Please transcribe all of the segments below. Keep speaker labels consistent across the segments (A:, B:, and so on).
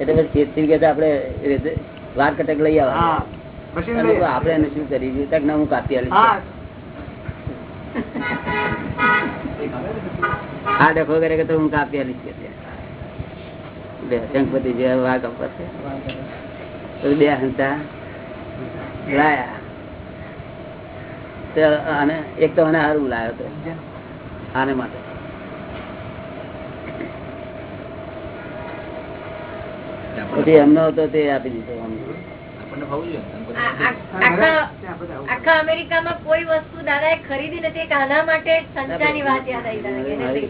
A: એટલે પછી ચેતથી કે આપડે વાર કટક લઈ કહું, આપણે એને શું કરી તક ના હું કાપી
B: હા.
A: આ ડખો કરે કે તો હું કાપી આવીશ છે. જેવા વાઘ અપર છે. બે હંતા લાયા. એક તો મને હારું લાયો તો. આને માટે. પછી એમનો હતો તે આપી દીધો
C: આખા અમેરિકામાં કોઈ વસ્તુ ખરીદી નથી માટે સંચાની વાત યાદ આવી.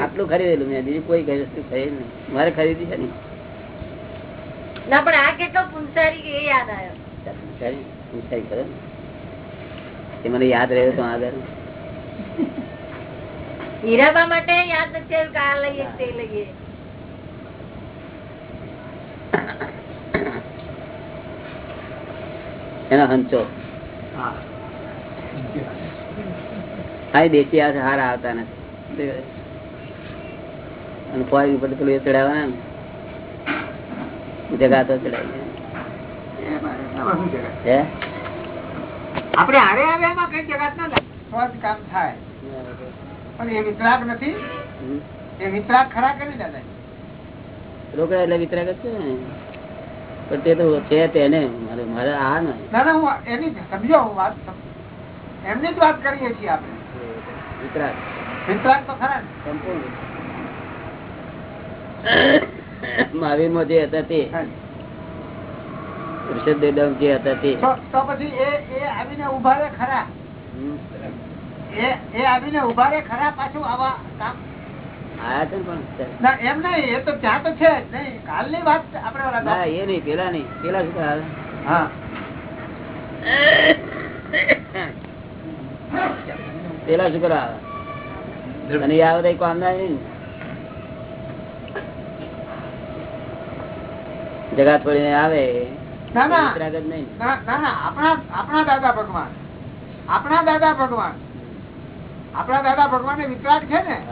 A: આટલું ખરીદેલું મેં બીજું કોઈ કઈ વસ્તુ ખરીદ નહીં. મારે ખરીદી છે ને.
C: ના પણ આ કેટલો પુનસારી કે એ યાદ આવ્યો.
A: એ મને યાદ રહ્યો તો આગળ
C: હીરાબા માટે યાદ નથી કાર લઈએ તે લઈએ.
A: એનો હંચો.
B: હા.
A: હા દેશી આ હાર આવતા નથી. અને ફોરેન ઉપર પેલું એ ચડાવવાના ને. જગા તો ચડાવી? હે?
B: આપણે હારે એમાં કઈ જગત ના લાગે. તો જ કામ થાય. પણ એ વિતરાગ નથી. એ વિતરાગ ખરા કરી દાદા
A: રોકડા એટલે વિતરાગ જ છે ને. પણ તે તો છે તેને. મારે મારે આ ને
B: ના ના હું એની સમજો હું વાત એમની જ વાત કરીએ છીએ આપણે.
A: વિતરાગ
B: વિતરાગ તો ખરા
A: સંપૂર્ણ. મહાવીરમાં જે હતા તે.
B: હા.
A: ઋષભદેવ જે હતા તે.
B: તો તો પછી એ એ આવીને ઊભા રહે ખરા. એ એ આવીને ઊભા રહે ખરા પાછું આવા કામ?
A: આયા છે ને પણ
B: ના એમ નહીં એ તો ત્યાં તો છે જ નહીં. કાલની વાત આપણે
A: એ નહીં પેલા નહીં. પેલા શું?
B: હા.
A: પેલા શું? અને કામ ના. જગા છોડીને આવે.
B: ના ના
A: વિતરાગ જ નહીં.
B: ના ના ના, આપણા આપણા દાદા ભગવાન. આપણા દાદા ભગવાન. આપણા દાદા ભગવાન એ વિતરાગ છે ને?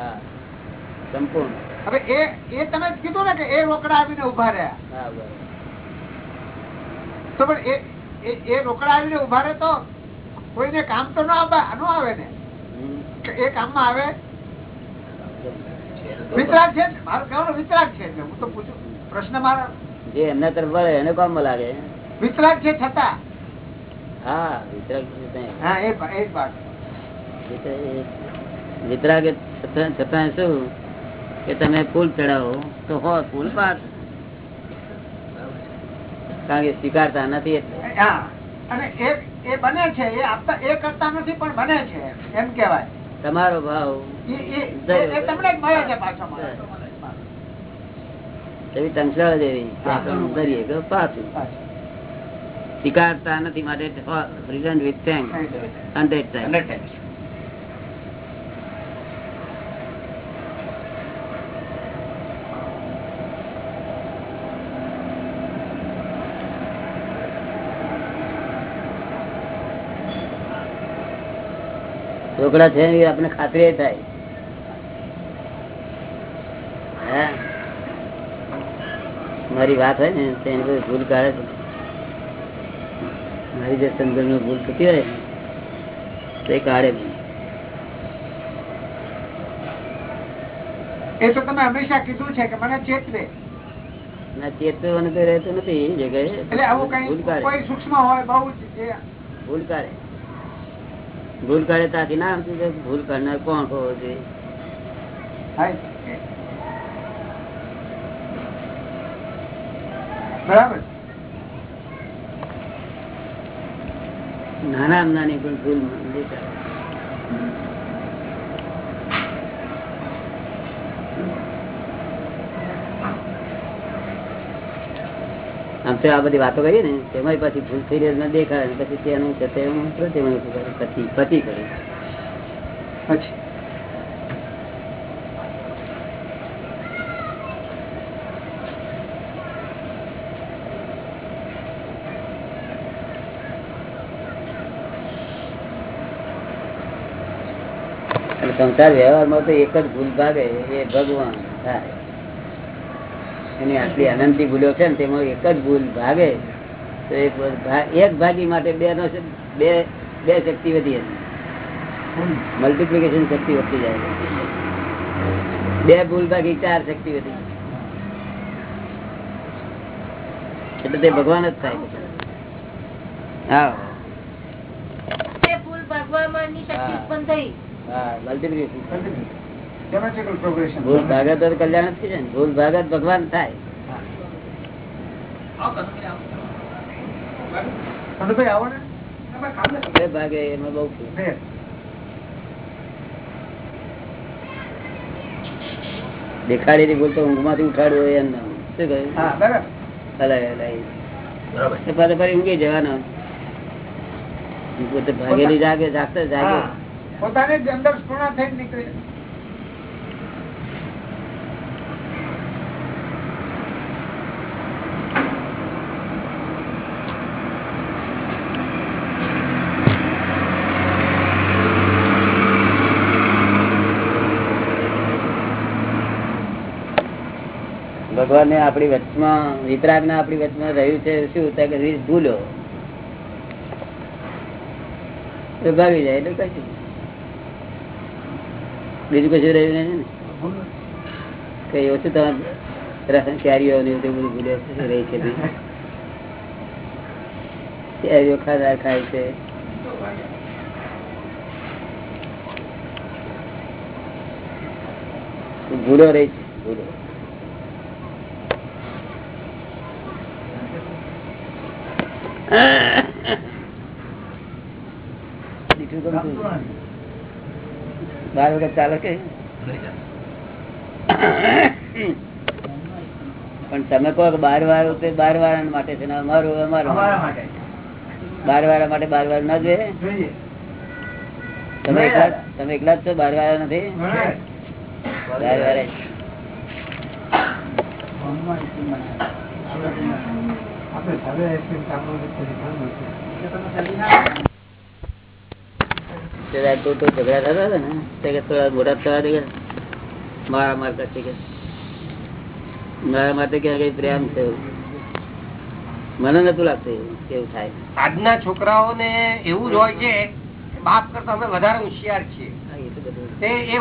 A: સંપૂર્ણ.
B: હવે એ એ તમે કીધું ને કે એ રોકડા આવીને ઊભા રહ્યા. તો પણ એ એ- એ રોકડા આવીને ઊભા રહે તો કોઈને કામ તો ના આવે ન આવે ને? એ કામ કામમાં આવે? વિતરાગ છે? મારું કહેવાનું વિતરાગ છે હું તો પૂછું પ્રશ્ન મારો
A: જે એમના તરફ વળે એને કોમ લાગે?
B: વિતરાગ છે છતાં
A: હા વિતરાગ
B: હા એ એ વાત.
A: વિતરાગ છતાં શું? કે તમે ફૂલ ચડાવો તો હો ફૂલ. પાક કારણ કે સ્વીકારતા નથી
B: અને એ બને છે એ આપતા એ કરતા નથી પણ બને છે એમ કેવાય
A: તમારો ભાવ.
B: તમને મળે છે પાછો.
A: એવી ટંકશાળ જેવી. દરિયે કે પાછું. સ્વીકારતા નથી માટે reason with thank hundred time રોકડા છે આપણે ખાતરી થાય હે? મારી વાત હોય ને તો એની કોઈ ભૂલ કાઢે છે? મારી જે સંદર્ભ ભૂલ થતી હોય તો કાઢે
B: એ તો તમે હંમેશા કીધું છે કે મને ચેતવે
A: ના ચેતવવાનું તો રહેતું નથી એ જગ્યાએ.
B: એટલે આવું
A: ભૂલ
B: કઈ કોઈ સૂક્ષ્મ હોય બહુ
A: ભૂલ કાઢે. ભૂલ કરે ત્યાંથી ના ભૂલ કરનાર કોણ હોવો જોઈએ
B: થાય છે. બરાબર.
A: નાના નાની પણ ભૂલ આમ તો આ બધી વાતો કરીએ ને તેમાં પછી ભૂલ થઈ રહી દેખાય પછી તેનું છે તે હું પ્રતિમા પતિ પતિ કરે.
B: પછી
A: અને સંસાર વ્યવહારમાં તો એક જ ભૂલ ભાગે, એ ભગવાન થાય. એની આટલી અનંતી ભૂલો છે ને, તેમાં એક જ ભૂલ ભાગે, તો એક ભાગી માટે બે નો બે બે શક્તિ વધી હતી. મલ્ટીપ્લિકેશન શક્તિ વધતી જાય બે ભૂલ ભાગી ચાર શક્તિ વધી એટલે તે ભગવાન જ થાય હા.
C: ઉત્પન્ન થઈ.
A: હા મલ્ટીપ્લિકેશન
B: Geometrical progression.
A: ભૂલ ભાગે તો કલ્યાણ જ થઈ જાય ને. ભૂલ ભાગે જ ભગવાન થાય
B: મનુભાઈ આવો ને
A: બે ભાગે એમાં બહુ છે.
B: બે.
A: દેખાડેલી ભૂલ તો ઊંઘમાંથી ઉઠાડવું હોય એમ ના. શું કહ્યું
B: હા બરાબર
A: હલાય હલાય એ પાછો ફરી ઊંઘી જવાનો પોતે ભાગેલી જાગે જાગતે જાગે
B: હા. પોતાને જ અંદર સ્પૂર્ણ થઈને નીકળે.
A: ભગવાન આપણી વચમાં વિતરાગ ને આપણી વચમાં રહ્યું છે, શું? ભૂલો. ભાગી જાય એટલે કશું. બીજું કશું રહ્યું નહીં ને કઈ ઓછું તમે રસન કેરીઓ ને એવું બધું ભૂલે રહી છે. કેરીઓ ખાધા ખાય છે ભૂલો રહી છે ભૂલો ગમતું નથી. બાર વખત ચાલે કે? પણ તમે કહો કે બાર વાળું બાર વાળા માટે છે અમારું અમારું. બાર વાળા માટે બાર વાર ના જોઈએ?
B: જોઈએ.
A: તમે એકલા તમે એકલા જ છો બાર વાળા નથી? બાર વાળા.
B: આપણે હવે આઈસ્ક્રીમ ખાવાનું નથી ઘણું છે.
A: તે રાત તો તો ઝઘડા થતા હતા ને. કે થોડા મોટા થવા દે મારા માર કરશે કે મારા માટે કે કઈ પ્રેમ છે એવું. મને નતું લાગતું કેવું થાય.
D: આજના છોકરાઓને એવું જ હોય છે બાપ કરતા અમે વધારે હોશિયાર છીએ.
A: એ બધું.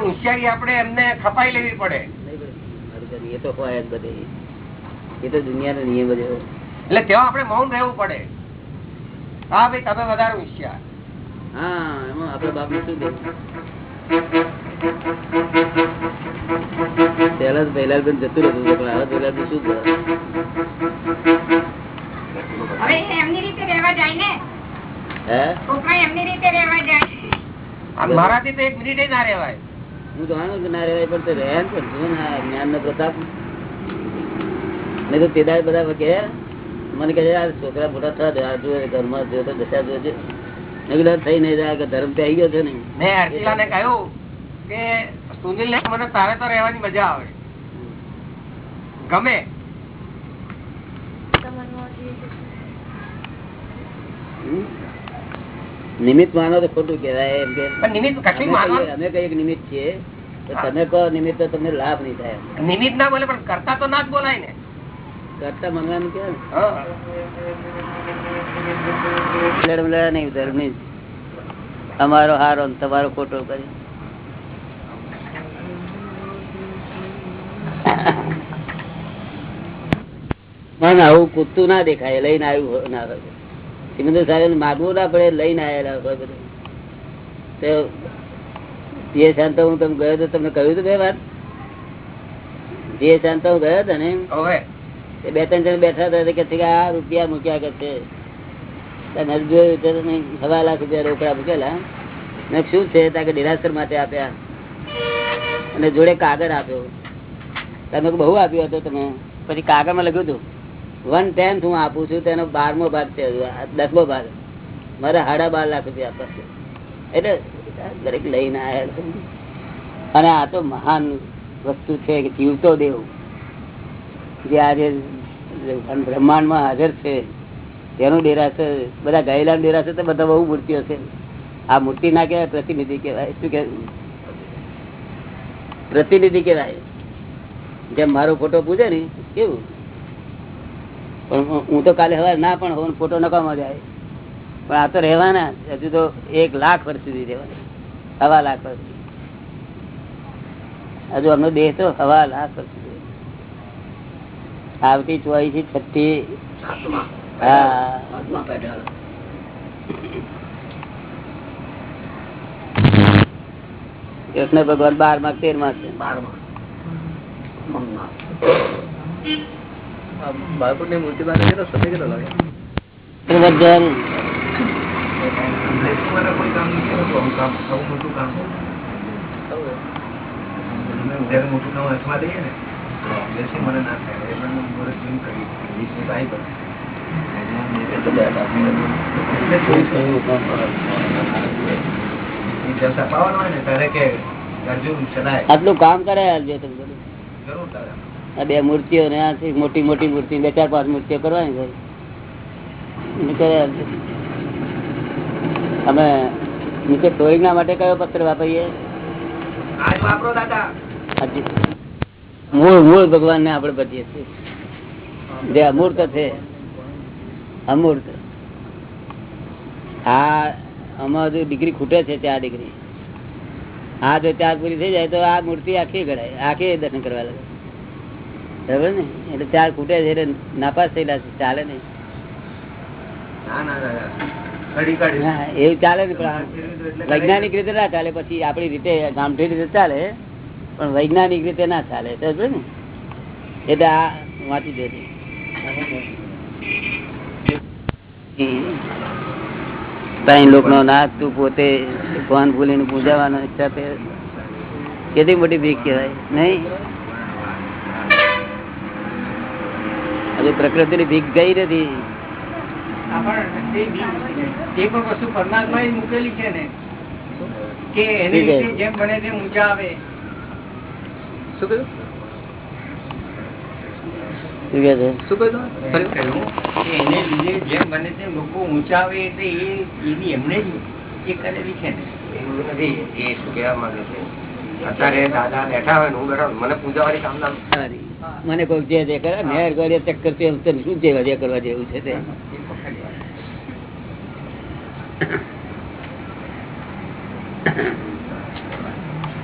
D: હોશિયારી આપણે એમને ખપાઈ લેવી પડે.
A: એ તો હોય જ બધે. એ તો દુનિયાનો નિયમ જ
D: એટલે તેવા આપણે મૌન રહેવું પડે. હા ભાઈ તમે વધારે હોશિયાર.
A: હા એમાં આપડે બાપ શું પેલા તો પહેલા પણ જતું રહેતું હતું, પણ હવે પહેલા તો શું કરે?
E: હવે એમની રીતે રહેવા જાય ને?
A: હે?
E: છોકરા એમની રીતે રહેવા જાય.
D: આ મારાથી તો એક મિનિટે ના રહેવાય.
A: હું જાણું કે ના રહેવાય પણ તે રહે ને પણ જુઓ જ્ઞાન નો પ્રતાપ. નહીં તો તે બધા કે મને કહે છે, આ છોકરા મોટા થયા ઘરમાં જોયો તો દશા જોયો મેં કીધું થઈ નહીં જાય કે ધર્મ તે ગયો છે ને
D: મેં હર્ષિલા ને કહ્યું કે સુનિલ ને મને તારે તો રહેવાની મજા આવે. ગમે.
A: હમ? નિમિત્ત માનો તો ખોટું કેવાય એમ કે
D: નિમિત્ત કશું
A: અમે અમે કઈ એક નિમિત્ત છીએ. તો તમે કહો નિમિત્ત તમને લાભ નહીં થાય.
D: નિમિત્ત ના બોલે પણ કરતા તો ના જ બોલાય ને.
A: કરતા મંગવાનું કે. નહીં અમારો હારો તમારો ખોટો કરી. આવું કૂદતું ના દેખાય લઈને આવ્યું ના સિમંદર સાહેબ માગવું ના પડે લઈને આવેલા હોય બધું. તો જે શાંત હું તમે ગયો તો તમને કહ્યું હતું બે વાર. જે શાંત હું ગયો હતો ને બે ત્રણ જણ બેઠા હતા કે આ રૂપિયા મૂક્યા કરશે નહીં સવા લાખ રૂપિયા રોકડા મૂકેલા. ને શું છે? ત્યાં કે માટે આપ્યા. અને જોડે કાગળ આપ્યો. તમે બહુ આપ્યો હતો તમે. પછી કાગળમાં લખ્યું હતું, વન ટેન્થ હું આપું છું તેનો બારમો ભાગ છે દસમો ભાગ. મારે સાડા બાર લાખ રૂપિયા આપશે એટલે દરેક લઈને આવ્યા. અને આ તો મહાન વસ્તુ છે કે જીવતો દેવ. જે આજે બ્રહ્માંડમાં હાજર છે, તેનું ડેરાસર બધા ગયેલા ડેરાસર તો બધા બહુ મૂર્તિઓ છે. આ મૂર્તિ ના કહેવાય, પ્રતિનિધિ કહેવાય. શું કે પ્રતિનિધિ કહેવાય. જેમ મારો ફોટો પૂછે ને, કેવું? પણ હું- હું તો કાલે હવે ના પણ હોઉં, ફોટો નકામો જાય. પણ આ તો રહેવાના હજુ તો એક લાખ વર્ષ સુધી રહેવાના. હવા લાખ વર્ષ હજુ અમનો દેહ તો હવા લાખ વર્ષ આવતી ચોવીસી છઠ્ઠી હા. કૃષ્ણ ભગવાન બારમાં તેરમાં છે?
F: બાળકોની મૂર્તિ બાર કેટલો સમય કેટલો લાગે?
A: આટલું કામ કરે બે મૂર્તિઓ ને મોટી મોટી મૂર્તિ બે ચાર પાંચ મૂર્તિઓ કરવાની છે. કરે. અમે નીચે ટોઈના માટે કયો પત્ર વાપરીએ? હાજી. મૂળ મૂળ ભગવાન ને આપણે બચીએ છીએ. જે અમૂર્ત છે. અમૂર્ત. આ આમાં જો ડિગ્રી ખૂટે છે ચાર ડિગ્રી. આ જો ચાર પૂરી થઈ જાય તો આ મૂર્તિ આખી ગણાય આખી દર્શન કરવા લાગે. બરાબર ને? એટલે ચાર ખૂટે છે એટલે નાપાસ થયેલા છે ચાલે નહીં. એવું ચાલે ને વૈજ્ઞાનિક રીતે ના ચાલે. પછી આપડી રીતે ગામઠી રીતે ચાલે. પણ વૈજ્ઞાનિક રીતે ના ચાલે સમજો ને? એટલે આ વાંચી દેજો. ત્રણ લોક નો નાથ તું પોતે ભગવાન ભૂલીને પૂજાવાનો ઈચ્છા તે કેટલી મોટી ભીખ કહેવાય? નહીં? હજુ પ્રકૃતિ ની ભીખ ગઈ નથી.
D: પરમાત્મા મૂકેલી છે ને કે એની જેમ બને તેમ ઊંચા આવે.
F: શું કહ્યું?
G: મને પૂજાવાની કામના
A: મને કોઈ જે જે કરે મેર કરે ચક્કર છે શું જે કરવા જેવું છે તે.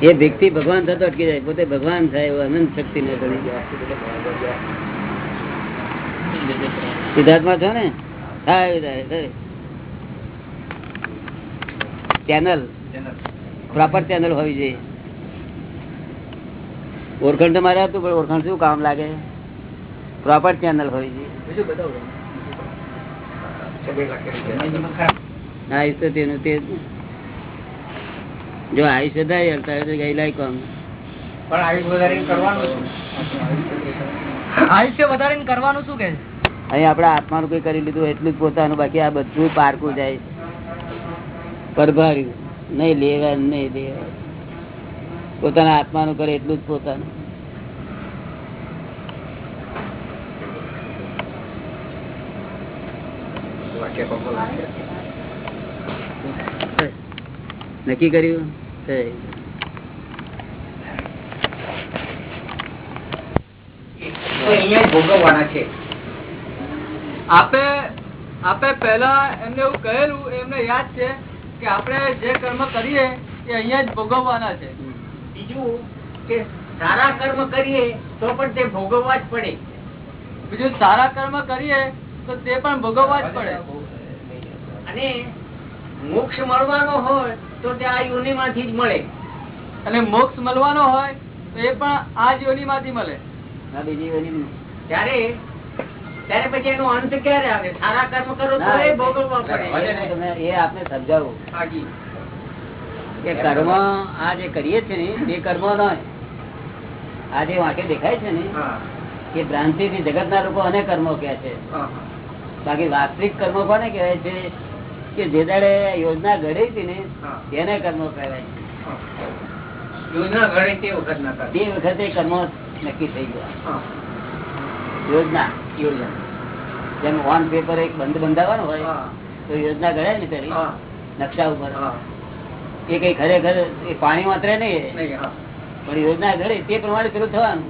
D: એ
A: વ્યક્તિ ભગવાન થતો અટકી જાય પોતે ભગવાન થાય એવું અનંત શક્તિ ને સિદ્ધાર્થમાં છો ને? હા. ચેનલ પ્રોપર ચેનલ હોવી જોઈએ. ઓળખાણ તો મારે હતું પણ ઓળખાણ શું કામ લાગે? પ્રોપર ચેનલ હોવી જોઈએ. હા એ તો તેનું તે જો આયુષ વધારે હલતા હોય તો ગયેલા કોમ.
D: પણ આયુષ વધારીને કરવાનું શું?
F: આયુષ્ય વધારીને કરવાનું શું કે?
A: અહીં આપડા આત્માનું કઈ કરી લીધું એટલું જ પોતાનું બાકી આ બધું પારકું જાય. પરભાર્યું. નહીં લેવા નહીં દેવા પોતાના આત્માનું કરે એટલું જ પોતાનું. નક્કી કર્યું? થઈ.
D: તો અહીંયા જ ભોગવવાના છે.
F: આપે આપે પહેલા એમને એવું કહેલું એમને યાદ છે કે આપણે જે કર્મ કરીએ એ અહીંયા જ ભોગવવાના છે.
D: બીજું કે સારા કર્મ કરીએ તો પણ તે ભોગવવા જ પડે.
F: બીજું સારા કર્મ કરીએ તો તે પણ ભોગવવા જ પડે.
D: અને મોક્ષ મળવાનો હોય તો તે આ યોની માંથી જ મળે.
F: અને મોક્ષ મળવાનો હોય તો એ પણ આ જ યોની માંથી મળે
A: બીજી યોની
D: ત્યારે ત્યારે પછી એનો અંત ક્યારે આવે? સારા કર્મ કરો તો એ ભોગવવા પડે.
A: એ આપને સમજાવું. કે કર્મ આ જે કરીએ છીએ ને એ કર્મ નો આ જે વાંકે દેખાય છે ને એ ભ્રાંતિ થી જગત ના લોકો અને કર્મો કે છે. બાકી વાસ્તવિક કર્મો કોને કહેવાય છે? કે જે દાડે યોજના ઘડી હતી ને એને કર્મ કહેવાય.
D: યોજના ઘડે તે વખત ના
A: તે વખતે કર્મ નક્કી થઈ ગયા. યોજના
D: યોજના.
A: જેમ ઓન પેપર એક બંધ બંધાવવાનો હોય તો યોજના ઘડે ને પેલી નકશા ઉપર. એ કઈ ખરેખર એ પાણી માત્ર નહીં પણ યોજના ઘડી તે પ્રમાણે પેલું થવાનું.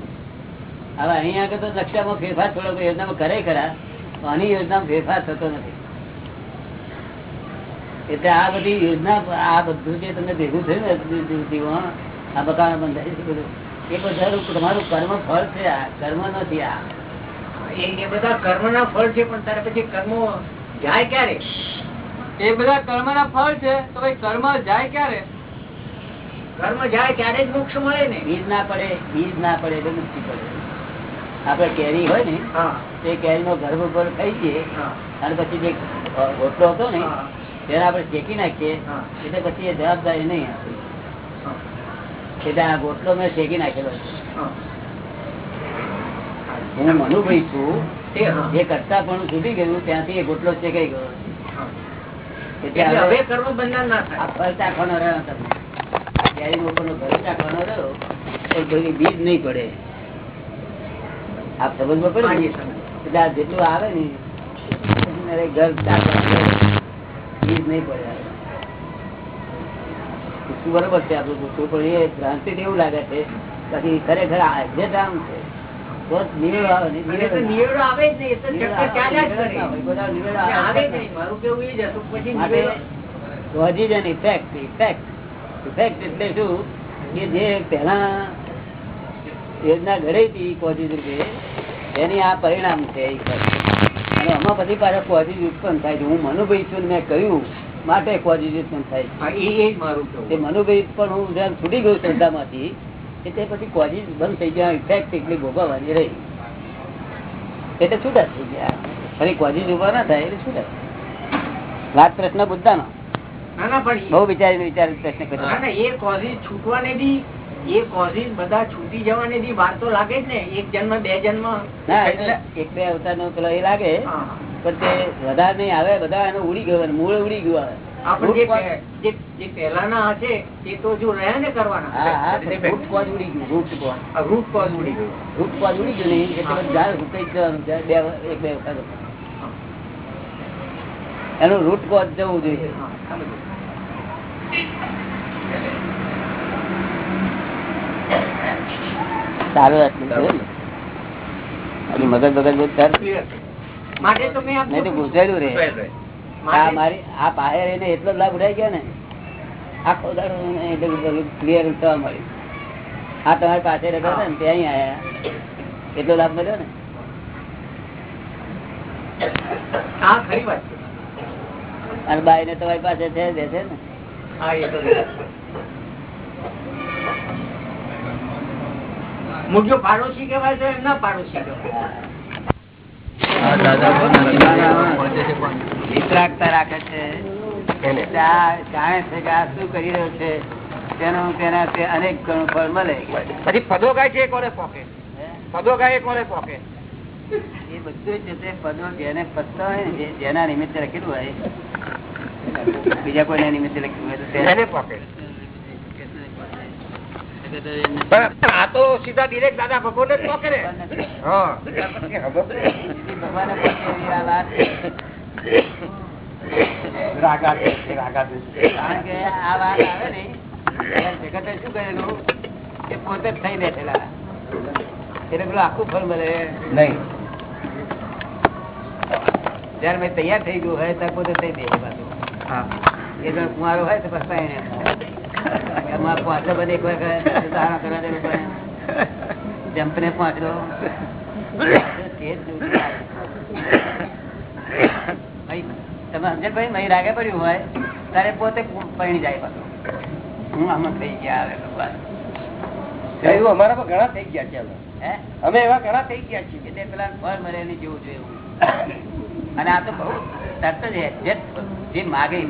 A: હવે અહીંયા આગળ તો નકશામાં ફેરફાર થોડો યોજનામાં કરે ખરા તો આની યોજનામાં ફેરફાર થતો નથી. એટલે આ બધી યોજના આ બધું જે તમને ભેગું થયું ને જુદી આ બધા બંધાય છે બધું એ બધા તમારું કર્મ ફળ છે આ કર્મ નથી આ.
D: એ બધા કર્મના ફળ છે પણ તારે પછી કર્મો જાય ક્યારે?
F: એ બધા કર્મ ના ફળ છે તો ભાઈ કર્મ જાય ક્યારે?
D: કર્મ જાય ત્યારે જ મોક્ષ મળે ને.
A: બીજ ના પડે બીજ ના પડે એટલે મુક્તિ પડે. આપડે કેરી હોય ને
D: હા.
A: તે કેરી નો ગર્ભ ઉપર થઈ જઈએ અને પછી જે ઓટલો હતો ને તેને આપણે શેકી નાખીએ એટલે પછી એ જવાબદારી નહીં. એટલે આ ગોટલો મેં શેકી નાખેલો
D: હા.
A: મનુભાઈ છું જે કરતા પણ સુધી ગયું ત્યાંથી એ ગોટલો શેકાઈ ગયો. એટલે
D: એટલે હવે
A: હવે
D: બંધન ના થાય.
A: ફળ ચાખવાનો રહ્યો તમે કેરી ઉપરનો ફળ ચાખવાનો રહ્યો પણ બીજ નહીં પડે. આપ સમજમાં પડે. એટલે આ જેટલું આવે ને ઘર ચાખવાનું. બીજ નહીં પડે બરોબર છે આપણું પૂછવું પણ એ ભ્રાંતિ એવું લાગે છે. પછી ખરેખર જે ધામ છે યોજના ઘડી હતી રૂપે એની આ પરિણામ છે. અને પાછા ઉત્પન્ન થાય છે. હું મનુભાઈ છું મેં કહ્યું માટે causes ઉત્પન્ન થાય છે.
D: એ એ જ મારું
A: તે
D: કેવું
A: મનુભાઈ પણ હું જેમ છૂટી ગયું શ્રદ્ધામાંથી એટલે પછી causes બંધ થઈ ગયા ઇફેક્ટ એટલી ભોગવવાની રહી. એટલે છૂટા થઈ ગયા. ફરી causes ઊભા ના થાય એટલે છૂટા વાત પ્રશ્ન બુદ્ધાનો બહુ વિચારીને વિચારીને પ્રશ્ન કર્યો.
D: એ કોઝિસ છૂટવાને દી એ કોઝિસ બધા છૂટી જવાની વાર તો લાગે જ ને. એક જન્મ બે જન્મ.
A: એક બે અવતાર નો પેલો એ લાગે પણ તે વધારે નહીં આવે બધા એનો ઉડી ગયો મૂળ ઉડી ગયો આવે.
D: જે પહેલાના હશે તે તો જો રહ્યા ને કરવાના.
A: રૂટ cause ઉડી ગયું રૂટ cause.
D: રૂટ કોઝ ઉડી ગયું.
A: Cause ઉડી ગયું નહીં એટલે ઝાડ સુકાઈ જવાનું બે એક બે વખત એનું રૂટ કોઝ જવું જોઈએ
D: હા, સમજો.
A: સારું આટલું મગજ બગજ બધું રહે આ મારી આ બહાર રહીને એટલો લાભ ઉડાઈ ગયો ને આખો દાડો ક્લિયર થવા મળ્યું. આ તમારી પાસે રહેતા હતા ને ત્યાં આવ્યા આયા. એટલો લાભ મળ્યો ને?
D: હા ખરી વાત છે.
A: અને બાઈ ને તમારી પાસે છે બેસે ને?
D: હા એ તો છે. પાડોશી કહેવાય તો એમના પાડોશી કહેવાય
A: રાખે છે. એટલે આ જાણે છે કે આ શું કરી રહ્યો છે તેનું તેના તે અનેક ગણું ફળ મળે.
G: પછી ફદો ગાય છે કોને પોકે ફદો ગાય કોને પોકે
A: એ બધું છે તે પદો જેને પદતા હોય ને જેના નિમિત્તે લખેલું હોય. બીજા કોઈના નિમિત્તે લખેલું હોય તો
G: તેને પોકે પણ આ તો સીધા ડિરેક્ટ દાદા ભગવાન જ પોકે હા.
A: પોતે એવી આ વાત
G: રાગા રાગા
A: કારણ કે આ વાત આવે ને જગતે શું કરેલું કે પોતે જ થઈ બેઠેલા. એટલે પેલું આખું ફળ મળે.
G: નહીં.
A: જયારે મેં તૈયાર થઈ ગયું હોય ત્યારે પોતે થઈ બેસે પાછું.
G: હા.
A: એ જણ કુંવારો હોય તો પછી એને. એમાં પાંચસો બધે એક વાર કરે કરવા દે જંપને તે. ભાઈ, તમે સમજે ભાઈ મહી રાગે પડ્યું હોય તારે પોતે પૈણી જાય પાછું. હું આમાં થઈ ગયા આવે ભગવાન.
G: એવું અમારામાં ઘણા થઈ ગયા છે.
A: હે?
G: અમે એવા ઘણા થઈ ગયા છીએ
A: એટલે પેલા ફળ મળે એની જેવું જોઈએ અને આ તો બહુ તરત જ જે માગે એ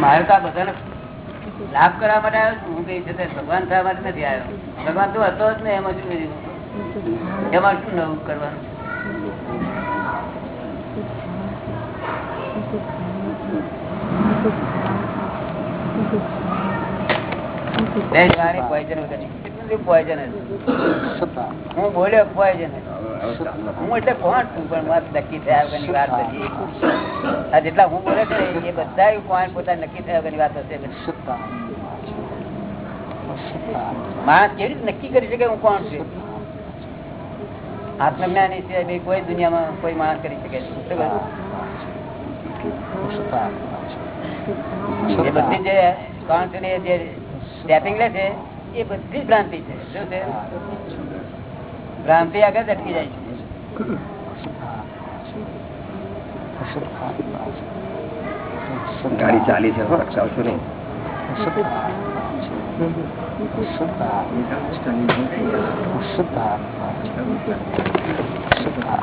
A: મારે તો આ બધાને લાભ કરવા માટે આવ્યો. હું કઈ છે ભગવાન થવા માટે નથી આવ્યો ભગવાન તો હતો જ ને, એમાં શું કર્યું? એમાં શું નવું કરવાનું બે જ વારે poison વગરની. કેટલું બધું poison હતું. હું બોલ્યો poison હતું. હું એટલે કોણ છું પણ વાત નક્કી થયા વગરની વાત હતી આ જેટલા હું બોલે છે ને, એ બધા કોણ પોતા નક્કી થયા વગરની વાત હશે બધી. માણસ કેવી રીતે નક્કી કરી શકે હું કોણ છું? આત્મજ્ઞાની છે બીજી કોઈ દુનિયામાં કોઈ માણસ કરી શકે છે. શું કહ્યું? એ બધી જે કોણ છે ને જે ટેપિંગ લે છે એ બધી જ ભ્રાંતિ છે. શું છે? ભ્રાંતિ આગળ જ અટકી જાય છે.
G: ગાડી ચાલી છે હો, અટકાવશો નહીં.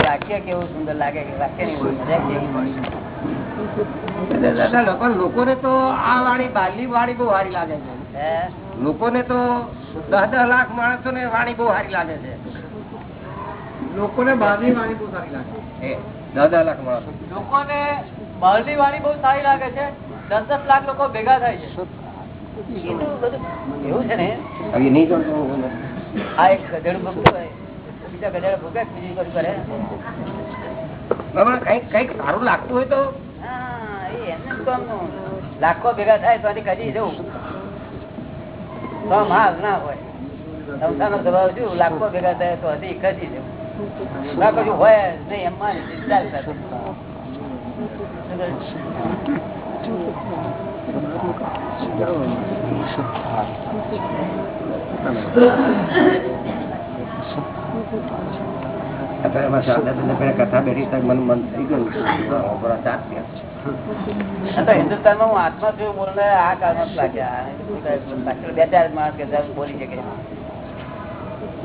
A: વાક્ય કેવું સુંદર લાગે કે વાક્યની મજા કેવી
G: દાદા લોકો લોકોને તો આ વાણી બાલી વાણી બહુ સારી લાગે છે.
A: હે?
G: લોકોને તો દસ દસ લાખ માણસો ને વાણી બહુ સારી લાગે છે.
B: લોકોને બહારની વાણી બહુ સારી લાગે
G: છે. દસ દસ લાખ માણસો.
F: લોકોને બહારની વાણી બહુ સારી લાગે છે. દસ દસ લાખ લોકો ભેગા થાય છે.
A: એવું ને. આ એક ગધેડું ભૂખતું હોય. બીજા ગધેડા ભૂખે બીજું કરે.
G: કંઈક કંઈક સારું લાગતું હોય તો.
A: લાખો ભેગા થાય તો કદી જવું માલ ના હોય. સંસારનો સ્વભાવ શું? લાખો ભેગા થાય તો હજી ખસી જવું. ના, કશું હોય નહીં, એમ માની ચાલતા
G: અત્યારે પાછા દાદાને પેલા કથા બેઠી ત્યારે મન મન થઈ ગયું. હા, થોડા ચાર થયા.
A: આ તો હિન્દુસ્તાનમાં હું આત્મા છું બોલનાર આ કાળમાં લાગ્યા. બે ચાર માણસ કે બોલી શકે.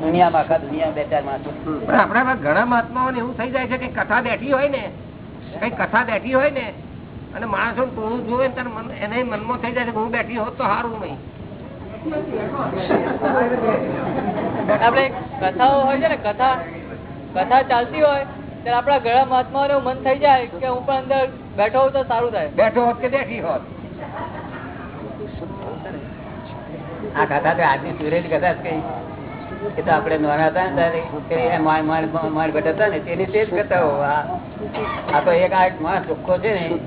A: દુનિયામાં આખા દુનિયા બે ચાર માણસ
G: પણ આપણા ઘણા મહાત્માઓને એવું થઈ જાય છે કે કથા બેઠી હોય ને કઈ કથા બેઠી હોય ને અને માણસો ટોળું જોવે ત્યારે મન એને મનમાં થઈ જાય છે કે હું બેઠી હોત તો સારું નહીં.
F: આપણે કથાઓ હોય છે ને કથા કથા ચાલતી હોય ત્યારે આપણા ઘણા મહાત્માઓને મન થઈ જાય કે હું પણ અંદર બેઠો હોઉં તો સારું થાય.
G: બેઠો હોત કે બેઠી હોત?
A: આ કથા તો આજની સુરેલી કથા જ કઈ. એ તો આપણે નાના હતા ને ત્યારે માણ- માણ- માણ ને તેની તે જ કથાઓ. આ તો એક આ માણસ ચોખ્ખો છે ને.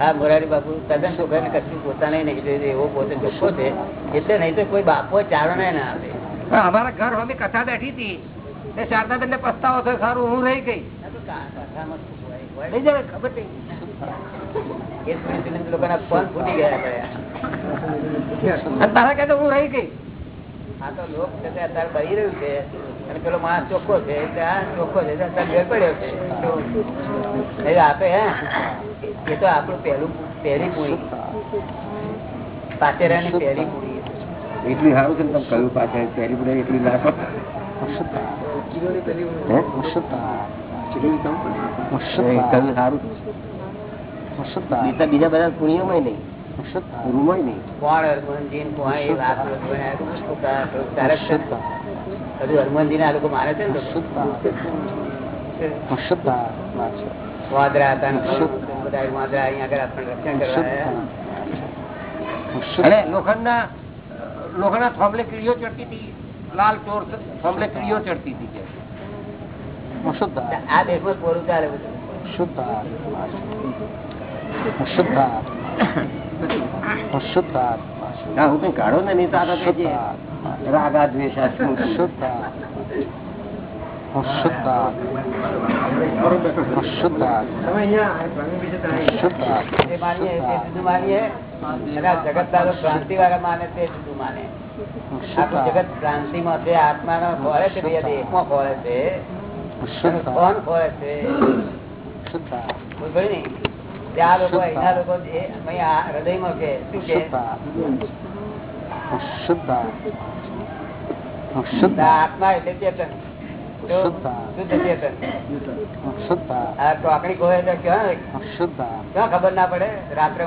A: હા મોરારી બાપુ તદ્દન છોકરાને કશું પોતાને નહીં કીધું એવો પોતે ચોખ્ખો છે. એટલે નહીં તો કોઈ બાપો ચારણ ના આપે
G: પણ અમારા ઘર અમે કથા બેઠી હતી. તે શારદાબેન ને પસ્તાવો થયો સારું, હું રહી ગઈ. ખબર નહીં.
A: એ ફોન ફૂટી
G: હું
A: ચોખ્ખો છે એટલે આ ચોખ્ખો છે એટલે એટલે હે એ તો આપણું પહેલું પહેલી પૂરી પાચેરાની પહેલી પૂરી
G: એટલી સારું છે ને તમે કહ્યું પાછળ પહેલી પૂરી એટલી ના કરો. હે? એ કહ્યું સારું બીજા બીજા બધા પુણ્યોમાં નહીં ગુરુમાં નહીં
A: કોણ હનુમાનજી ને કોણ એ વાત બધા તારક છે. બધું હનુમાનજી આ લોકો માને છે ને તો. વાદરા હતા ને બધા વાદરા અહીંયા આગળ આપણને રક્ષણ કરવા આવ્યા.
G: અને લોખંડના લોખંડના થોંભલે કીડીઓ ચડતી હતી લાલ ચોર સમલે કીડીઓ ચડતી હતી કે.
A: આ દેશમાં કોરું ચાલે
G: હું કઈ કાઢો ને નહીં તો રાગા દ્વેષ શું?
A: ક્રાંતિ માં કે શું આત્મા એટલે ચેતન ખબર ના પડે? રાત્રે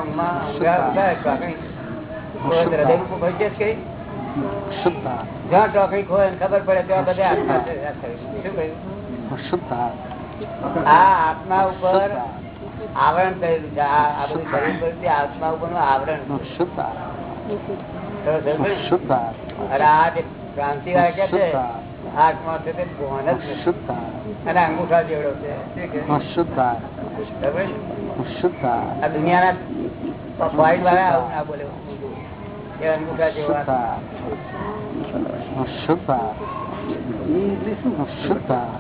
A: જ્યાં ટોકડી ખોય ખબર પડે ત્યાં બધા આત્મા આ શું આ આત્મા ઉપર આવરણ કરેલું છે. આ બધું શરીર પરથી આત્મા ઉપરનું આવરણ શુદ્ધ ને? અને આ જે ક્રાંતિ વાગ્યા કે છે છે તે નથી. અને અંગૂઠા જેવડો છે? આ દુનિયાના પોઈન્ટ વાળા આવું ના બોલે. અંગૂઠા જેવો.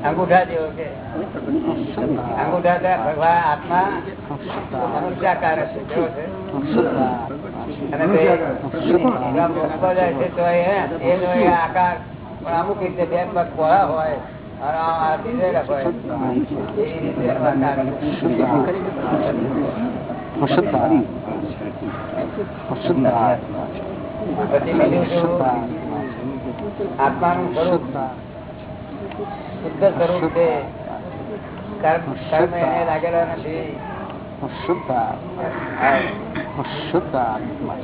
A: અંગૂઠા જેવો કે અંગૂઠા ભગવાન આત્મા મનુષ્યાકાર છે. છે? અને છે આકાર. પણ અમુક રીતે બેંકમાં કોળા હોય? આત્માનું સ્વરૂપ. શુદ્ધ સ્વરૂપ છે. કર્મ એને લાગેલા નથી. છે પછી આત્મા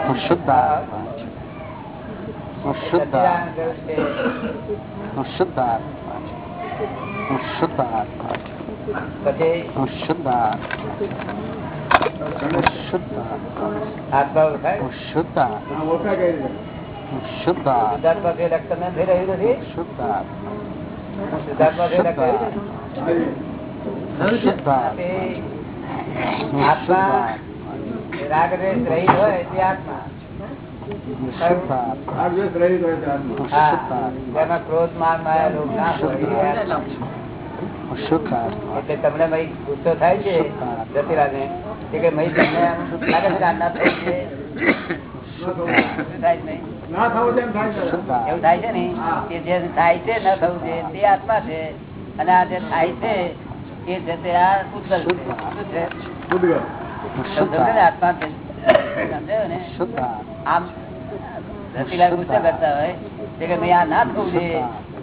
A: ઓળખાય
B: ઓળખાય? કઈ રીતે?
A: શુદ્ધાત્માથી રક્ત ન થઈ રહ્યું નથી? શુદ્ધાત્માથી રક્ત તે આત્મા રાગ રહી હોય તે આત્મા
B: રહી છે આત્મા.
A: તમને ગુસ્સો થાય? છે તે આત્મા છે અને આ જે થાય છે એ છે આ ઉદ્ગલ છે આત્મા છે આમ રસીલાલ ગુસ્સે કરતા હોય. કે ભાઈ આ ના થવું છે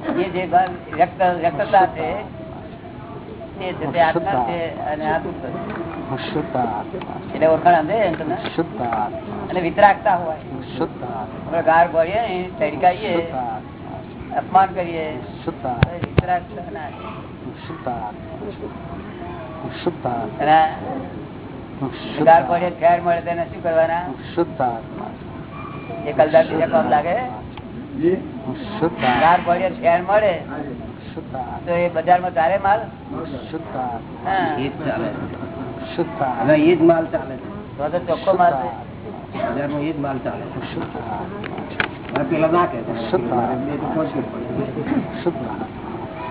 A: એ જે વ્યક્ત વ્યક્તતા આત્મા શુદ્ધ મળે તેને શું કરવાના? એ કલદાર બીજા કામ લાગે.
B: જી?
A: ગાર ભરીએ ફેર મળે. તો એ બજારમાં ચાલે માલ? હા.
G: હવે એ જ માલ ચાલે છે.
A: તો તો ચોખ્ખો માલ છે.
G: બજારમાં એ જ માલ ચાલે છે. હવે પેલા ના કે બે તો ખોટું પડે.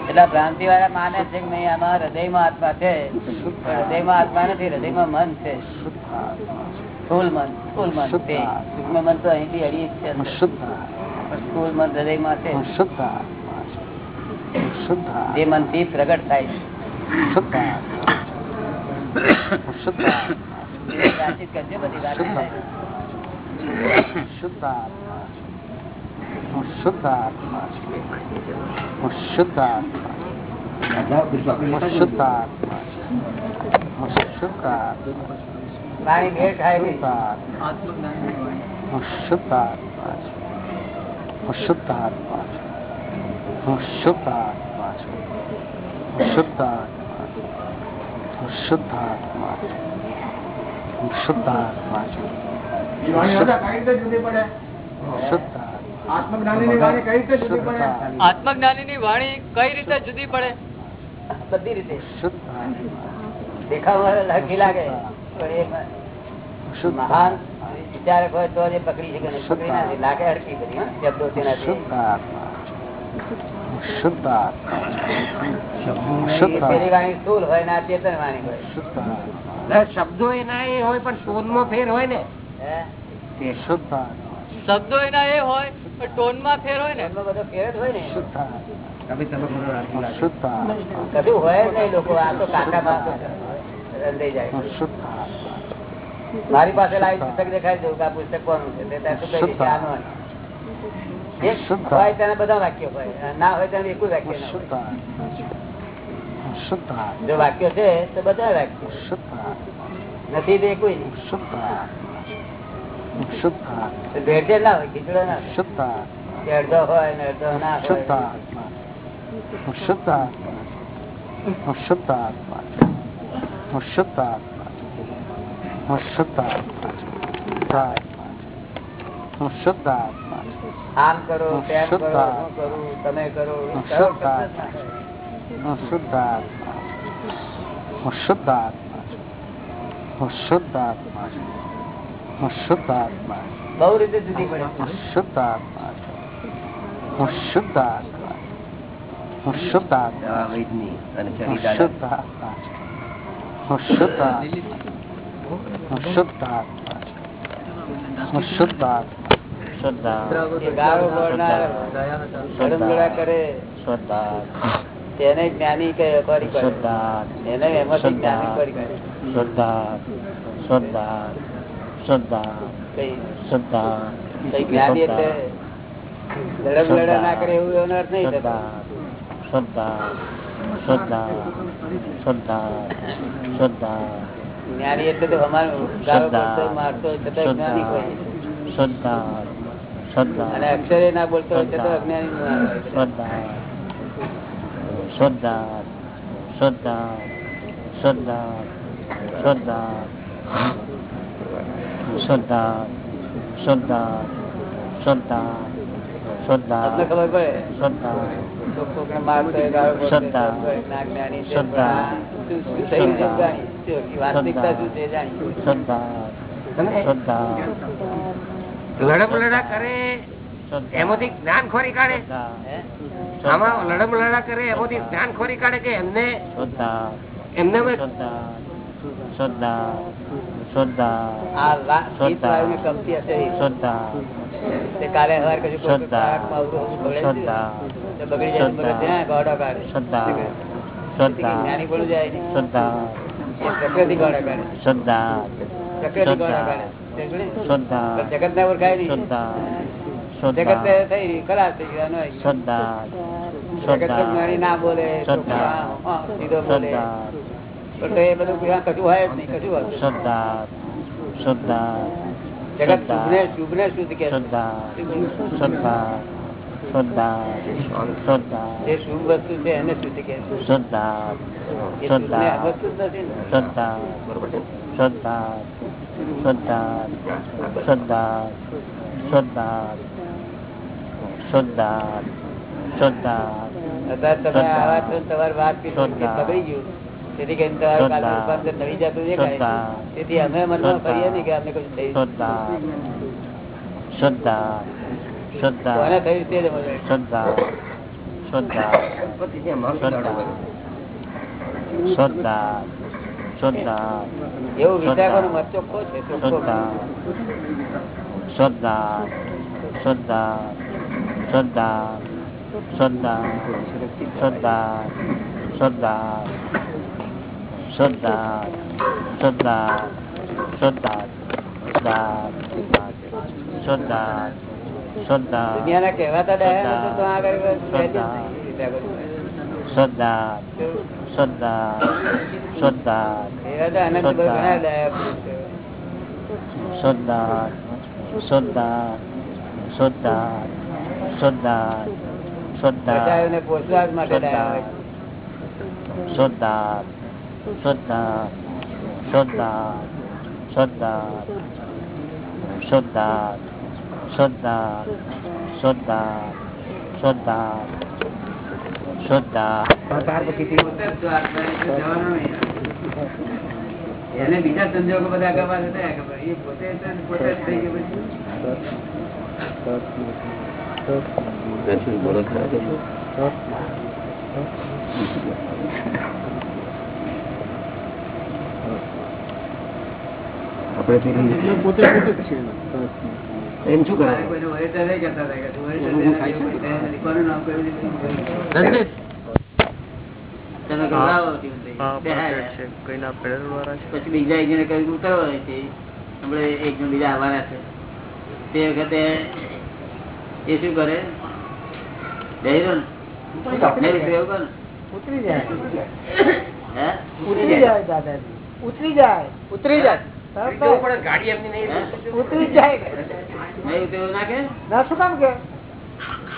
A: એટલે ભ્રાંતિ વાળા માને છે કે નહીં આમાં હૃદયમાં આત્મા છે. પણ હૃદયમાં આત્મા નથી હૃદયમાં મન છે. સ્થૂળ મન સ્થૂળ મન સૂક્ષ્મ મન તો અહીંથી અડી છે સ્થૂળ મન હૃદયમાં છે. જે પ્રગટ થાય છે. એ
B: વાણી
F: આત્મજ્ઞાની ની વાણી કઈ રીતે જુદી પડે?
A: બધી રીતે. દેખાવમાં લખી લાગે. મહાન. વિચારક હોય તો એ પકડી શકે પકડી ના લાગે હડકી બધી. શબ્દો તેનાથી.
G: એટલે શબ્દો એના એ હોય પણ ટોનમાં ફેર હોય ને?
F: શબ્દો એના એ હોય પણ ટોનમાં ફેર હોય ને.
A: બધો ફેર જ હોય ને.
G: શુદ્ધ.
A: કશું હોય જ નહીં લોકો. આ તો કાકા માં મારી પાસે લાવી પુસ્તક દેખાય કે આ પુસ્તક કોનું છે? હોય. તેને બધા વાક્યો હોય. ના હોય તેને એકું વાક્ય ના હોય. જો વાક્યો છે તો બધા વાક્યો. નથી તો એકું નહીં ના હોય ખીચડો ના હોય. અડધો ને અડધો ના હોય. આમ કરો તેમ કરો હું કરું તમે કરો એવું કરો ના હોય.
H: હું શુદ્ધ આત્મા
A: બહુ રીતે જુદી પડે
H: હું શુદ્ધ આત્મા છું. હું શુદ્ધ. હું શુદ્ધ આત્મા. હું શુદ્ધ આત્મા
A: કરે તેને જ્ઞાની કહે. એને એમાંથી જ્ઞાની જ્ઞાની એટલે ના કરે એવું એનો અર્થ નહીં થતો જ્ઞાની એટલે તો અમારું શ્રદ્ધા બોલતો મારતો હોય છતાં જ્ઞાની અને અક્ષરે ના બોલતો અજ્ઞાની નું નામ હોય. તમને ખબર પડે તો કોકને
H: શ્રદ્ધા. શ્રદ્ધા.
G: લડમ લડા કરે એમાંથી જ્ઞાન ખોરી કાઢે. આમાં લડમ લડા કરે એમાંથી જ્ઞાન ખોરી કાઢે કે એમને એમને
A: કોઈ
H: શ્રદ્ધા.
A: જગત ને ઓળખાય નહીં. જગત થઈ ગયું. ના બોલે સીધો બોલે. પણ એ બધું કશું હોય જ નહીં કશું હોતું. જગત શુભને શુભને શુદ્ધ કે જે શુભ વસ્તુ છે એને શુદ્ધ કે એ શુદ્ધને આ વસ્તુ જ નથી ને. અત્યારે તમે આવા છો તમારી વાત કે ગયું તેથી કરીને નવી જાતનું દેખાય. તેથી અમે મનમાં કરીએ ને કે અમને કશું થયું અને થયું તે જ શ્રદ્ધા એવું વિચારવાનો મત ચોખ્ખો છે શ્રદ્ધા શ્રદ્ધા કહેવાતા ડાયા તો આગળ રહેતી જ નહીં વિચાર કરવું. એવા તો અનંત બધા ઘણા ડાયા પુરુષ છે. પ્રજાઓને પોષવા જ માટે ડાયા હોય. જ જો આત્મા એ તો જવાનો નહીં. એને બીજા સંજોગો બધા ખબર. એ પોતે તો પોતે થઈ ગયો પછી.
G: એમ શું
A: મારે કોઈને ઓરેટર નહીં કહેતા હતા કે તું છે. પછી બીજા એક જણે કહ્યું છે? હમણાં એક જણ બીજા આવવાના છે. તે વખતે એ શું કરે? ઉતરી
B: જાય. ઉતરી જાય. ઉતરી જાય.
F: ઉતરી જાય
B: તરત
G: જવું પડે ગાડી એમની નહીં
B: ઉતરી જાય.
A: નહીં ઉતરે ના કે?
B: ના શું કામ કે?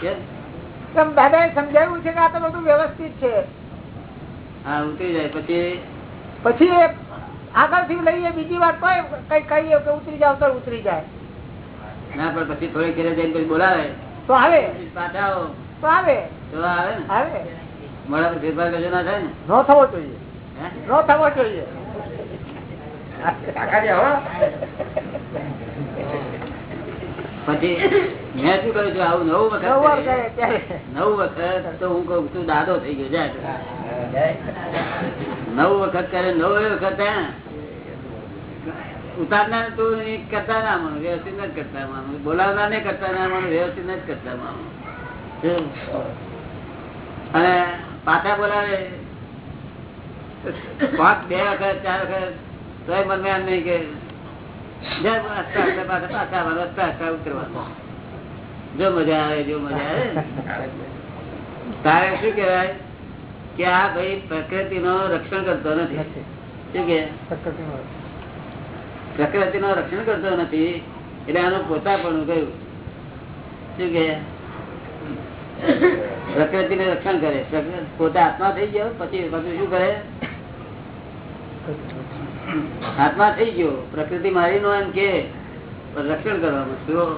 A: કેમ?
B: કેમ દાદા એ સમજાવ્યું છે કે આ તો બધું વ્યવસ્થિત છે?
A: હા ઉતરી જાય. પછી
B: પછી એ આગળથી લઈએ બીજી વાર કોઈ કઈ કહીએ કે ઉતરી જાવ તો ઉતરી જાય.
A: ના પણ પછી થોડી ઘરે જઈને પછી બોલાવે.
B: તો આવે.
A: પાછા આવો.
B: તો આવે.
A: તો આવે ને.
B: આવે.
A: મોડા ફેરફાર કશો ના થાય ને.
B: ન થવો જોઈએ.
A: હે?
B: ન થવો જોઈએ.
A: પછી મેં શું કહ્યું છું? આવું નવું વખત
B: નવ
A: વખત તો હું કઉ તું દાદો થઈ ગયો જાય નવ વખત કરે નવ વખત ઉતારનાર તું કરતા ના માનું વ્યવસ્થિત નથી કરતા માનું. બોલાવનાર ને કરતા ના માનું વ્યવસ્થિત નથી કરતા માનું. અને પાછા બોલાવે. પાંચ બે વખત ચાર વખત. તોય મને એમ નહીં કે જો મજા આવે, જો મજા આવે. તારે શું કેવાય કે આ ભાઈ પ્રકૃતિ નો રક્ષણ કરતો નથી. શું કે? પ્રકૃતિ નો રક્ષણ કરતો નથી, એટલે આનું પોતા પણ કહ્યું શું કે? પ્રકૃતિ ને રક્ષણ કરે. પોતે આત્મા થઈ ગયો, પછી પછી શું કરે? આત્મા થઈ ગયો. પ્રકૃતિ મારી નો એમ કે રક્ષણ કરવાનું શું?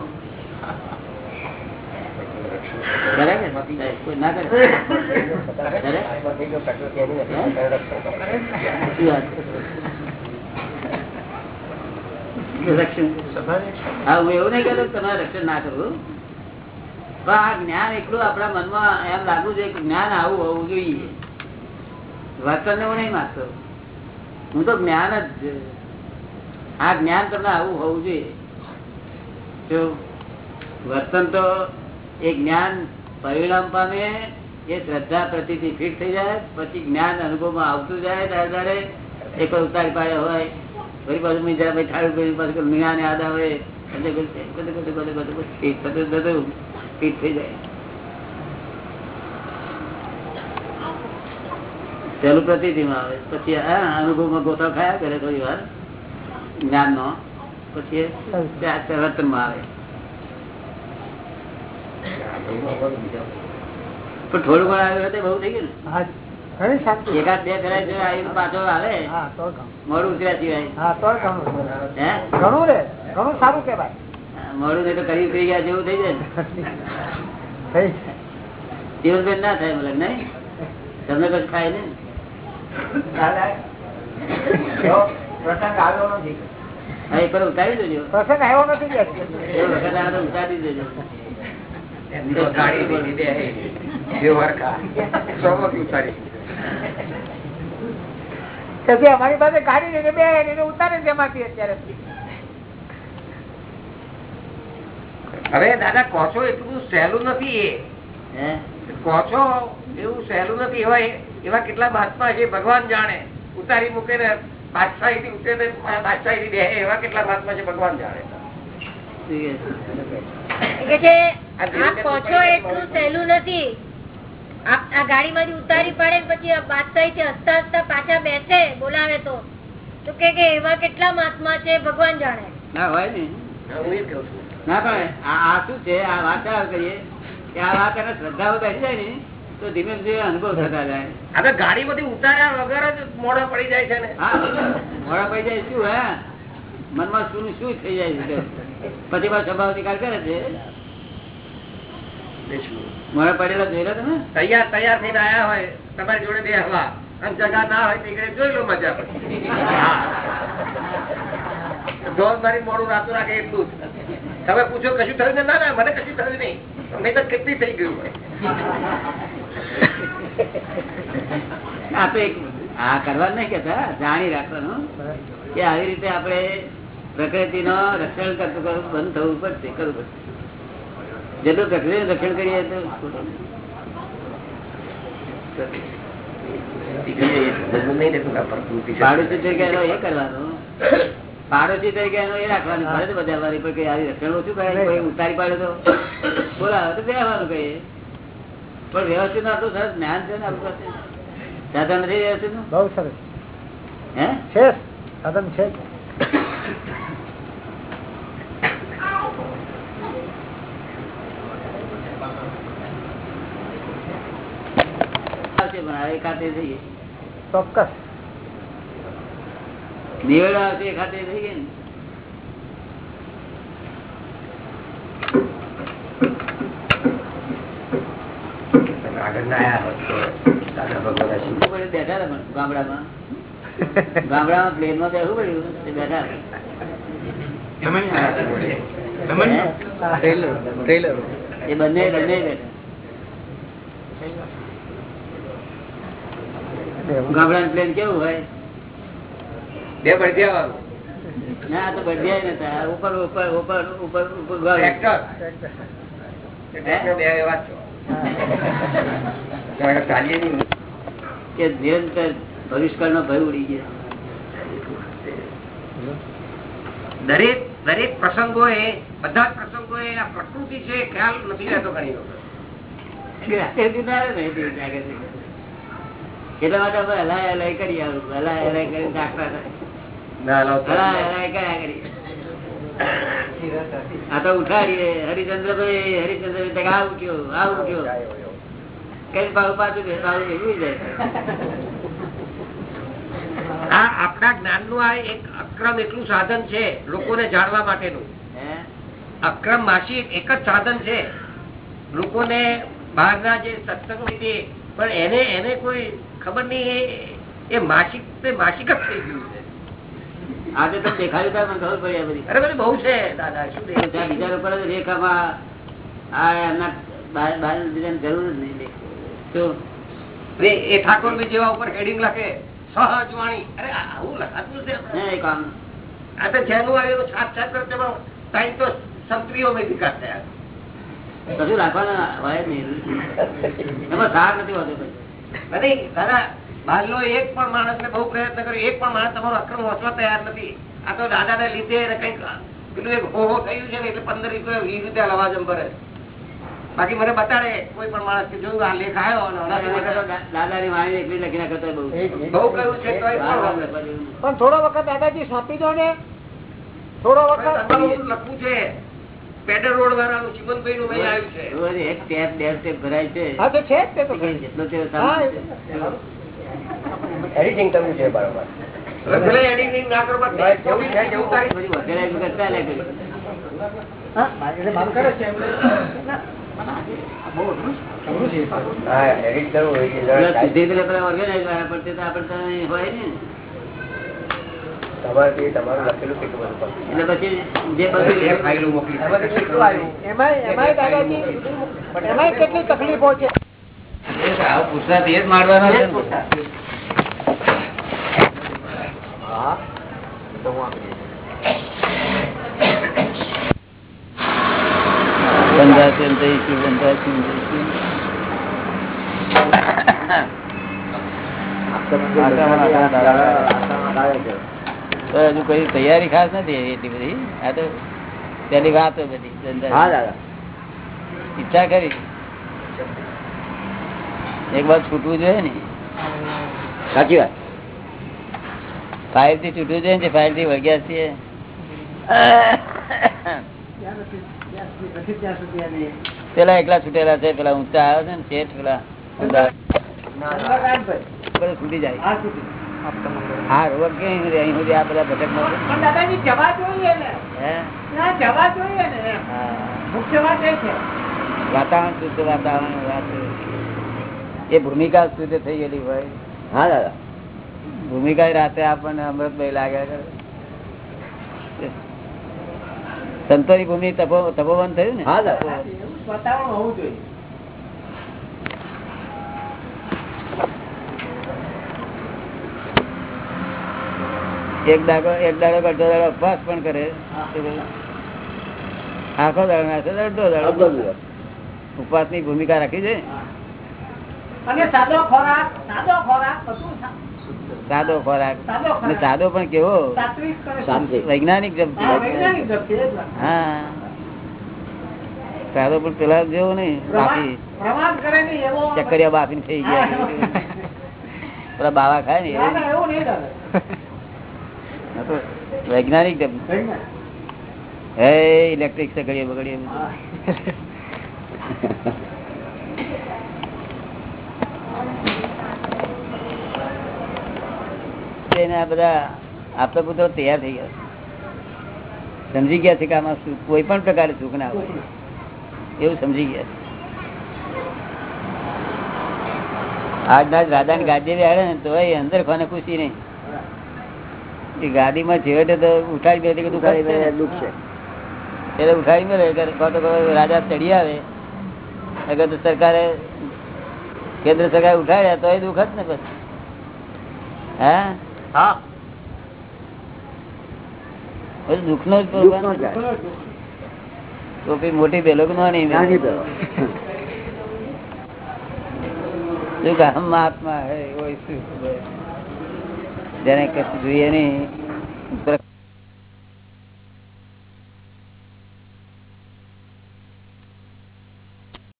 A: રક્ષણ? ના કરું પણ આ જ્ઞાન એટલું આપણા મનમાં એમ લાગવું જોઈએ કે જ્ઞાન આવું હોવું જોઈએ. વર્તન હું નહીં માગતો હું તો જ્ઞાન જ આ જ્ઞાન તમને આવું હોવું જોઈએ. વર્તન તો એ જ્ઞાન પરિણામ પામે એ શ્રદ્ધા પ્રતિથી ફિટ થઈ જાય, પછી જ્ઞાન અનુભવમાં આવતું જાય, ત્યારે ત્યારે એક ઉતારી પાડે હોય ફરી પાછું મેં જરા ભાઈ ઠાડું કર્યું, પાછું જ્ઞાન યાદ આવે બધું બધું બધું બધું ફિટ થઈ જાય. પેલું પ્રતિથિમાં આવે. પછી અનુભવમાં ગોથો ખાયા કરે થોડી વાર. જ્ઞાન નો પછી રતનમાં આવે. પણ થોડું ઘણું આવ્યું બહુ થઈ ગયું ને. એકાદ બે પાછો આવે. મોડું ઉતર્યા સિવાય.
B: ઘણું. રે. ઘણું સારું કેવાય
A: મોડું નહીં તો કરી ઉતરી ગયા જેવું થઈ જાય ને. દિવસભર ના થાય મતલબ નહીં? તમને કશું ખાય ને હા એક વાર ઉતારી દેજો
B: પ્રસંગ આવ્યો નથી કે?
A: એ વખત આવે તો ઉતારી દેજો
B: અમારી પાસે ગાડી લઈને બે એને ઉતારે છે એમાંથી અત્યારે.
G: હવે દાદા કોચો એટલું સહેલું નથી એ. કોચો એવું સહેલું નથી. એવા એવા કેટલા મહાત્મા છે ભગવાન જાણે. ઉતારી મૂકે ને બાદશાહી થી ઉતરે બાદશાહી થી બે એવા કેટલા મહાત્મા છે ભગવાન જાણે.
C: કે છે આ કોછો એટલું સહેલું નથી. આ આ ગાડીમાંથી ઉતારી પડે ને પછી આ બાદશાહી થી હસતા હસતા પાછા બેસે બોલાવે તો. તો કે કે એવા કેટલા મહાત્મા છે ભગવાન જાણે.
A: ના હોય ને.
G: કહું
A: ના પણ આ આ શું છે? આ વાત કરીએ? કે આ વાત એને શ્રદ્ધાઓ બેસી જાય ને. તો ધીમે ધીમે અનુભવ થતા જાય.
G: આ તો ગાડી બધી ઉતાર્યા વગર જ મોડા પડી જાય છે ને.
A: હા મોડા પડી જાય શું હે? મનમાં શું શું થઈ જાય છે? પછી પાછો સ્વભાવ નિકાલ કરે છે? મોડા પડેલા જોયેલા તમે?
G: તૈયાર તૈયાર થઈને આયા હોય તમારી જોડે બે હવા. અને જગા ના હોય નીકળે જોઈ લો મજા. પછી જોર મારી મોડું રાતું રાખે એટલું જ. તમે પૂછો કશું થયું ને ના ના મને કશું થયું નહીં. મેં તો કેટલી થઈ ગયું હોય
A: આ કરવા નહીં કેતા જાણી રાખવાનું. કે આવી રીતે આપણે પ્રકૃતિ નો રક્ષણ કરતું કરવું બંધ થવું પડશે, કરવું પડશે. જેટલું પ્રકૃતિ રક્ષણ કરીએ તો પાડોશી તરીકે એનો એ રાખવાનું ફરજ બજાવવાની, પણ કઈ રક્ષણ ઓછું કરે કોઈ ઉતારી પાડે તો. બોલાવે તો બેહવાનું કહીએ. પણ વ્યવસ્થિત આટલું સરસ જ્ઞાન છે ને આપણી પાસે? સાધન નથી વ્યવસ્થિત
B: બહુ સરસ.
A: હે?
B: છે સાધન છે ચોક્કસ.
A: નિવેડા ખાતે થઈ ગઈ ને?
G: આગળ ના આયા દાદા ભગવાન
A: શું બેઠા હતા પણ ગામડામાં. ગામડામાં પ્લેનમાં બેઠું પડ્યું બેઠા એ બંને બંને ગામડા પ્લેન કેવું હોય?
H: બે ભરજ્યા વાળું.
A: ના તો બઢિયા નતા. ઉપર ઉપર ઉપર ઉપર ઉપર.
H: ટ્રેક્ટર બે વાત છો.
A: કે નિરંતર ભવિષ્કાળ નો ભય ઉડી ગયો.
G: દરેક દરેક પ્રસંગો એ બધા જ પ્રસંગો એ આ પ્રકૃતિ છે એ ખ્યાલ નથી રહેતો ઘણી વખત.
A: એટલા માટે અમે હલાય હલાય કરી આવું હલાય હલાય કરી દાખલા હલાય હલાય કર્યા કરી આ તો ઉઠાડીએ. હરિચંદ્ર આ ઉઠ્યો આ ઉઠ્યો કઈ પાછું પાછું બે જાય
G: આ આપણા જ્ઞાનનું આ એક અક્રમ એટલું સાધન છે લોકોને જાણવા માટેનું.
A: હે?
G: અક્રમ માસિક એક જ સાધન છે. લોકોને બહારના જે સત્સંગ લીધે પણ એને એને કોઈ ખબર નહીં એ- એ માસિક માસિક જ થઈ ગયું છે.
A: આજે તો દેખાયું થાય મને ખબર પડી આ બધી.
G: અરે બહુ છે દાદા શું
A: બીજા લોકો રેખામાં આ એમના બહાર બીજાને જરૂર જ નહીં તો
G: એ ઠાકોર બી જેવા ઉપર હેડિંગ લખે સહજ વાણી. અરે આવું લખાતું છે
A: હે એ કામ.
G: આ તો જાન્યુઆરી નું છાપ છાપ કરતે ટાઈમ તો સંત્રીઓ મેં વિકાસ થયા.
A: કશું રાખવાના હોય નહીં. એમાં સાર નથી હોતો પછી
G: નથી દાદા બહારનો એક પણ માણસ ને બહુ પ્રયત્ન કર્યો. એક પણ માણસ તમારો અક્રમ વાંચવા તૈયાર નથી. આ તો દાદા ને લીધે કંઈક પેલું એક હો હો થયું છે ને એટલે પંદર રૂપિયા વીસ રૂપિયા લવાજમ ભરે બાકી મને બતાડે કોઈ પણ માણસ કે જોયું આ લેખ આવ્યો દાદા
A: દાદાની વાણી એકલી લખી નાખતો બહુ.
G: બહુ કહ્યું છે.
B: પણ. થોડો વખત દાદાજી સોંપી દો ને. થોડો વખત
G: લખવું છે. રોડ વાળાનું નું આવ્યું છે.
A: એક ટેપ બે ટેપ ભરાય છે.
B: હા તો છે તે તો
A: જેટલો તે.
H: એડિટિંગ છે બરોબર.
G: ના
H: કરવું હોય
A: પેલા
H: તમારે તમારું લખેલું કેટલું બધું પણ.
A: એટલે પછી જે બધું
G: બે ફાઇલો મોકલી
H: એમાંથી કેટલું આવ્યું
B: એમાંય એમાંય દાદાજી એમાંય કેટલી તકલીફો છે
A: આવું પુરસાદ એ જ મારવાનો છે ને.
H: હા તો હું આપી દઈશ.
A: બંધાશે ને દઈશું, બંધાશે ને દઈશું. તો હજુ કોઈ તૈયારી ખાસ નથી એટલી બધી? આ તો પેલી વાત બધી ઈચ્છા કરી. એક વાર છૂટવું જોઈએ ને. સાચી વાત. ફાઇલથી છૂટવું જોઈએ ને ફાઇલથી વગ્યા છીએ. પેલા એકલા છૂટેલા છે પેલા ઊંચા આવે છે ને શેઠ પેલા છૂટી જાય. હા રોગ કે અહીં સુધી આ બધા ભટક
B: દાદાજી જવા જોઈએ ને. ના જવા જોઈએ ને મુખ્ય વાત એ છે.
A: વાતાવરણ શુદ્ધ વાતાવરણ વાત એ. ભૂમિકા શુદ્ધ થઈ ગયેલી હોય. હા દાદા. ભૂમિકા રાતે આપણને અમૃતભાઈ લાગ્યા કરે સંતોની ભૂમિ તપો તપોવન થયું ને? હા દાદા.
B: વાતાવરણ હોવું જોઈએ.
A: એક દાડો એક દાડો અડધો દાડો ઉપવાસ પણ કરે. આખો દાડો ના અડધો દાડો. ઉપવાસની ભૂમિકા રાખી છે?
B: સાદો ખોરાક સાદો ખોરાક
A: સાદો ખોરાક.
B: સાદો ખોરાક.
A: અને સાદો પણ કેવો? વૈજ્ઞાનિક
B: હા,
A: સાદો પણ પેલા જેવો નહીં બાફી.
B: ચકરિયા
A: ચક્કરિયા બાફીને થઈ ગયા. પેલા બાવા ખાય ને એવું.
B: નહીં
A: વૈજ્ઞાનિક હે ઇલેક્ટ્રિક સગડીએ બગડીએ આ બધા આપતા પુત્રો તૈયાર થઈ ગયા. સમજી ગયા છે કે આમાં સુખ કોઈ પણ પ્રકારે સુખ ના હોય. એવું સમજી ગયા છે. આજના જ રાધાની ગાદી બેહાડે ને તો એ અંદર ખોને ખુશી નહીં. ગાડીમાં છેવટે તો ઉઠાવી દે દુઃખ છે એટલે ઉઠાવી મળે તો રાજા ચડી આવે. અગર તો સરકારે કેન્દ્ર સરકારે ઉઠાવ્યા તો એ દુઃખ જ ને પછી. હે? દુઃખનો જ ટોપી મોટી પેલો કે નહીં શું કામ મહાત્મા હે. જેને કશું જોઈએ નહીં.